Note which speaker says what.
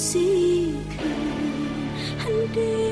Speaker 1: seeker and day.